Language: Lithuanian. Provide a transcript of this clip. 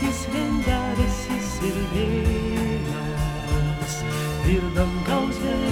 balsis lendares y serenas, virdam gausvelėlės